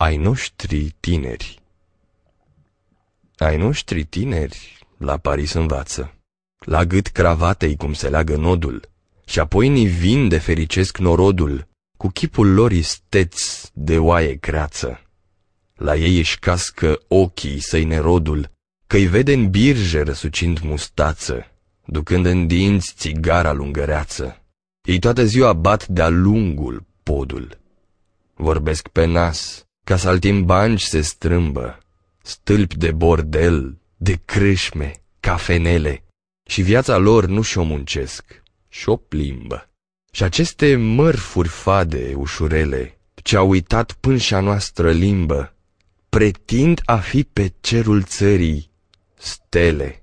ai noștri tineri. Ai noștri tineri la Paris învață, la gât cravatei cum se leagă nodul, și apoi ni vin de fericesc norodul, cu chipul lor isteț de oaie creață. La ei își cască ochii să-i nerodul, că-i vede în birje răsucind mustață, ducând în dinți țigara lungăreață. Ei toată ziua bat de-a lungul podul. Vorbesc pe nas, ca saltimbanci se strâmbă, stâlpi de bordel, de crâșme, cafenele, și viața lor nu și-o muncesc, și-o plimbă. Și aceste mărfuri fade ușurele, ce-au uitat pânșa noastră limbă, pretind a fi pe cerul țării stele.